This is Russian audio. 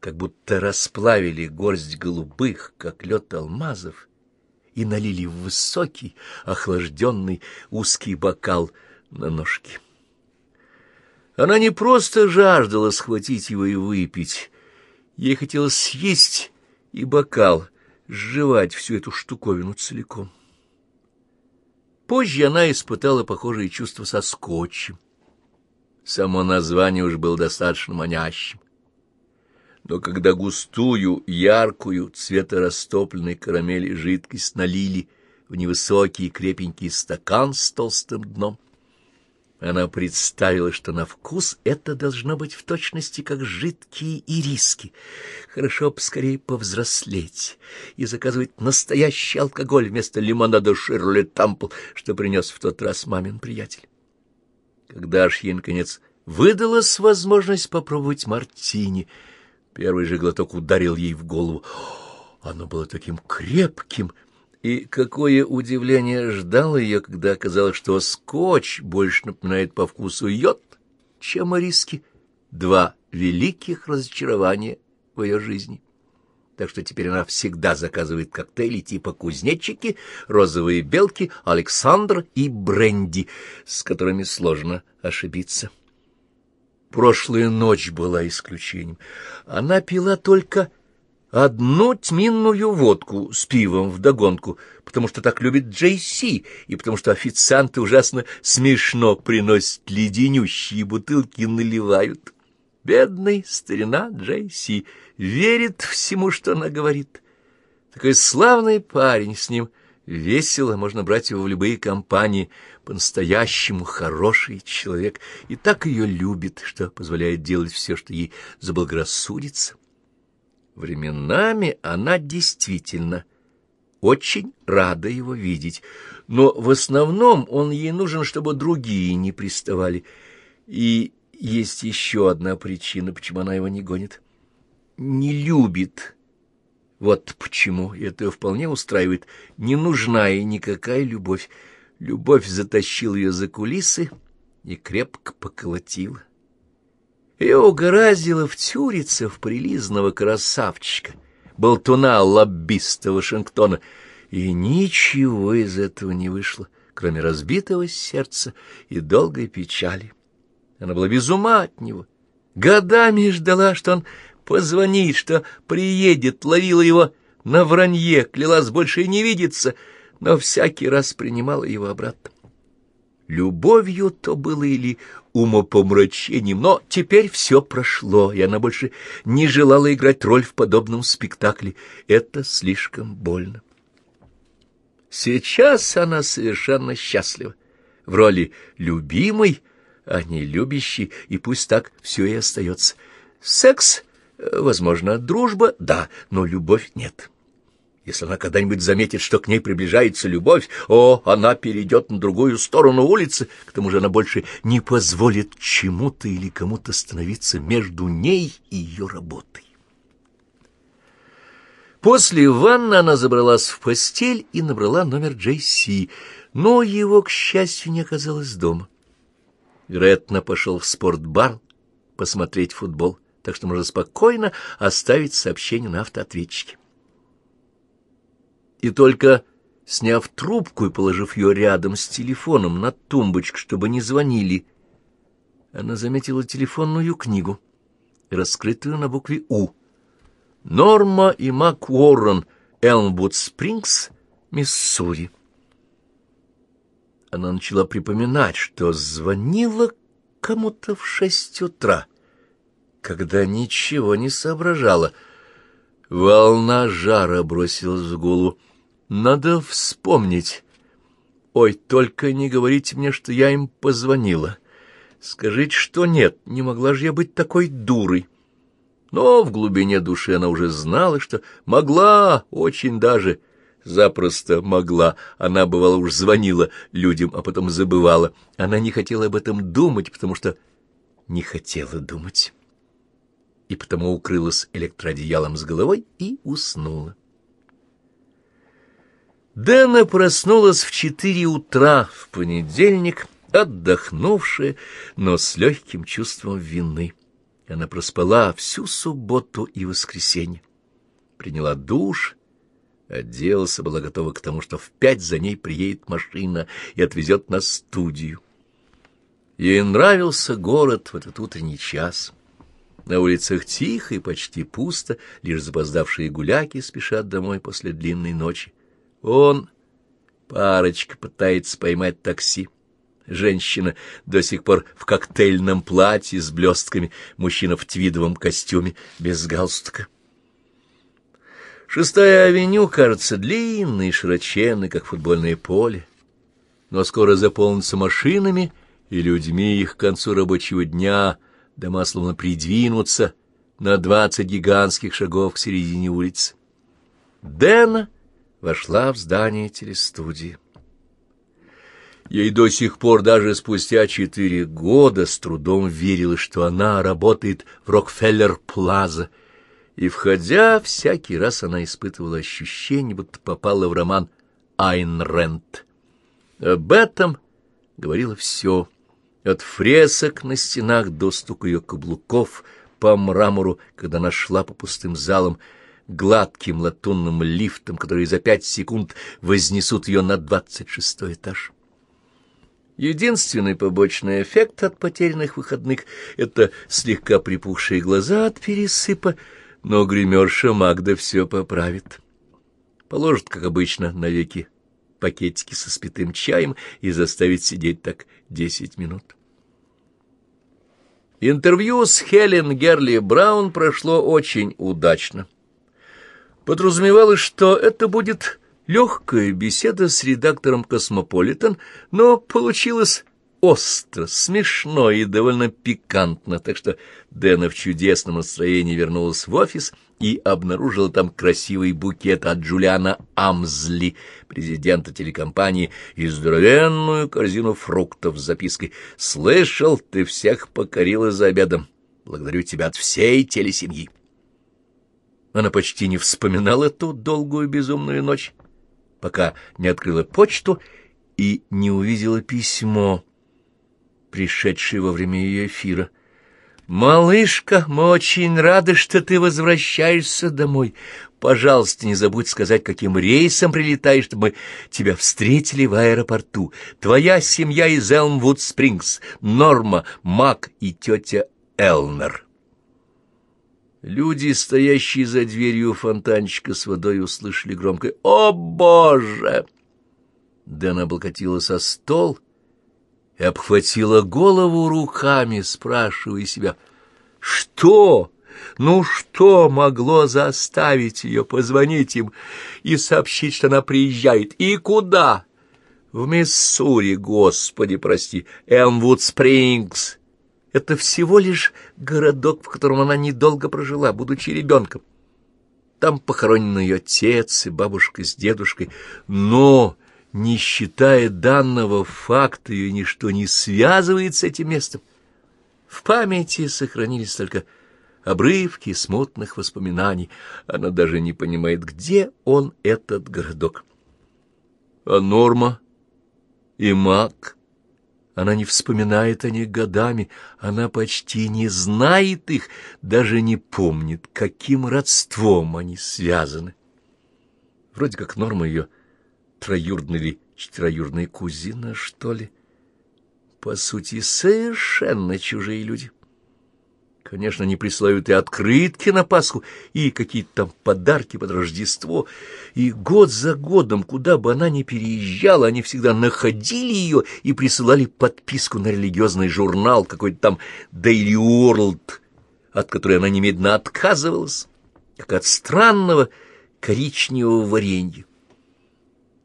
как будто расплавили горсть голубых, как лед алмазов, и налили в высокий, охлажденный узкий бокал на ножки. Она не просто жаждала схватить его и выпить, ей хотелось съесть и бокал, сживать всю эту штуковину целиком. Позже она испытала похожие чувства со скотчем. Само название уж было достаточно манящим. Но когда густую, яркую, цвета растопленной карамели жидкость налили в невысокий крепенький стакан с толстым дном, она представила, что на вкус это должно быть в точности, как жидкие ириски. Хорошо бы скорее повзрослеть и заказывать настоящий алкоголь вместо лимонада Ширли Тампл, что принес в тот раз мамин приятель. Когда ж наконец, выдалась возможность попробовать мартини, первый же глоток ударил ей в голову. Оно было таким крепким, — и какое удивление ждало ее, когда оказалось, что скотч больше напоминает по вкусу йод, чем риски. Два великих разочарования в ее жизни. Так что теперь она всегда заказывает коктейли типа кузнечики, розовые белки, Александр и бренди, с которыми сложно ошибиться. Прошлая ночь была исключением. Она пила только одну тминную водку с пивом вдогонку, потому что так любит Джей Си, и потому что официанты ужасно смешно приносят леденющие бутылки и наливают. Бедный старина Джей Си верит всему, что она говорит. Такой славный парень с ним. Весело, можно брать его в любые компании. По-настоящему хороший человек. И так ее любит, что позволяет делать все, что ей заблагорассудится. Временами она действительно очень рада его видеть, но в основном он ей нужен, чтобы другие не приставали. И есть еще одна причина, почему она его не гонит. Не любит. Вот почему, это вполне устраивает. Не нужна ей никакая любовь. Любовь затащила ее за кулисы и крепко поколотила. Ее угораздило втюриться в прилизного красавчика, болтуна-лоббиста Вашингтона, и ничего из этого не вышло, кроме разбитого сердца и долгой печали. Она была без ума от него, годами ждала, что он позвонит, что приедет, ловила его на вранье, клялась больше не видеться, но всякий раз принимала его обратно. Любовью то было или умопомрачением, но теперь все прошло, и она больше не желала играть роль в подобном спектакле. Это слишком больно. Сейчас она совершенно счастлива, в роли любимой, а не любящей, и пусть так все и остается. Секс, возможно, дружба, да, но любовь нет. Если она когда-нибудь заметит, что к ней приближается любовь, о, она перейдет на другую сторону улицы, к тому же она больше не позволит чему-то или кому-то становиться между ней и ее работой. После ванны она забралась в постель и набрала номер Джейси, но его, к счастью, не оказалось дома. Вероятно, пошел в спортбар посмотреть футбол, так что можно спокойно оставить сообщение на автоответчике и только сняв трубку и положив ее рядом с телефоном на тумбочку, чтобы не звонили, она заметила телефонную книгу, раскрытую на букве «У». Норма и Мак Уоррен, Элмвуд Спрингс, Миссури. Она начала припоминать, что звонила кому-то в шесть утра, когда ничего не соображала. Волна жара бросилась в голову. Надо вспомнить. Ой, только не говорите мне, что я им позвонила. Скажите, что нет, не могла же я быть такой дурой. Но в глубине души она уже знала, что могла, очень даже, запросто могла. Она, бывало, уж звонила людям, а потом забывала. Она не хотела об этом думать, потому что не хотела думать. И потому укрылась электроодеялом с головой и уснула. Дэна проснулась в четыре утра в понедельник, отдохнувшая, но с легким чувством вины. она проспала всю субботу и воскресенье. Приняла душ, оделась, была готова к тому, что в пять за ней приедет машина и отвезет на студию. Ей нравился город в этот утренний час. На улицах тихо и почти пусто, лишь запоздавшие гуляки спешат домой после длинной ночи. Он, парочка, пытается поймать такси. Женщина до сих пор в коктейльном платье с блестками, мужчина в твидовом костюме без галстука. Шестая авеню кажется длинной и широченной, как футбольное поле, но скоро заполнится машинами и людьми их к концу рабочего дня, дома словно придвинутся на двадцать гигантских шагов к середине улицы. Дэна вошла в здание телестудии. Ей до сих пор, даже спустя четыре года, с трудом верилось, что она работает в Рокфеллер-Плаза, и, входя, всякий раз она испытывала ощущение, будто попала в роман «Айн Рент». Об этом говорило все, от фресок на стенах до стука ее каблуков по мрамору, когда она шла по пустым залам, гладким латунным лифтом, которые за пять секунд вознесут ее на двадцать шестой этаж. Единственный побочный эффект от потерянных выходных — это слегка припухшие глаза от пересыпа, но гримерша Магда все поправит. Положит, как обычно, навеки пакетики со спитым чаем и заставит сидеть так десять минут. Интервью с Хелен Герли Браун прошло очень удачно. Подразумевалось, что это будет Легкая беседа с редактором «Космополитен», но получилось остро, смешно и довольно пикантно, так что Дэна в чудесном настроении вернулась в офис и обнаружила там красивый букет от Джулиана Амзли, президента телекомпании, и здоровенную корзину фруктов с запиской «Слышал, ты всех покорила за обедом. Благодарю тебя от всей телесемьи». Она почти не вспоминала ту долгую безумную ночь пока не открыла почту и не увидела письмо, пришедшее во время ее эфира. «Малышка, мы очень рады, что ты возвращаешься домой. Пожалуйста, не забудь сказать, каким рейсом прилетаешь, чтобы мы тебя встретили в аэропорту. Твоя семья из Элмвуд-Спрингс, Норма, Мак и тетя Элнер». Люди, стоящие за дверью фонтанчика с водой, услышали громко «О, Боже!». Дэн облокотила со стол и обхватила голову руками, спрашивая себя «Что? Ну что могло заставить ее позвонить им и сообщить, что она приезжает? И куда?» «В Миссури, господи, прости, Элмвуд Спрингс». Это всего лишь городок, в котором она недолго прожила, будучи ребенком. Там похоронены ее отец и бабушка с дедушкой, но, не считая данного факта, ее ничто не связывает с этим местом. В памяти сохранились только обрывки смутных воспоминаний. Она даже не понимает, где он, этот городок. А Норма и Мак она не вспоминает о них годами, она почти не знает их, даже не помнит, каким родством они связаны. Вроде как Норма ее троюродная или четвероюродная кузина, что ли. По сути, совершенно чужие люди. Конечно, они присылают и открытки на Пасху, и какие-то там подарки под Рождество. И год за годом, куда бы она ни переезжала, они всегда находили ее и присылали подписку на религиозный журнал, какой-то там Daily World, от которой она немедленно отказывалась, как от странного коричневого варенья.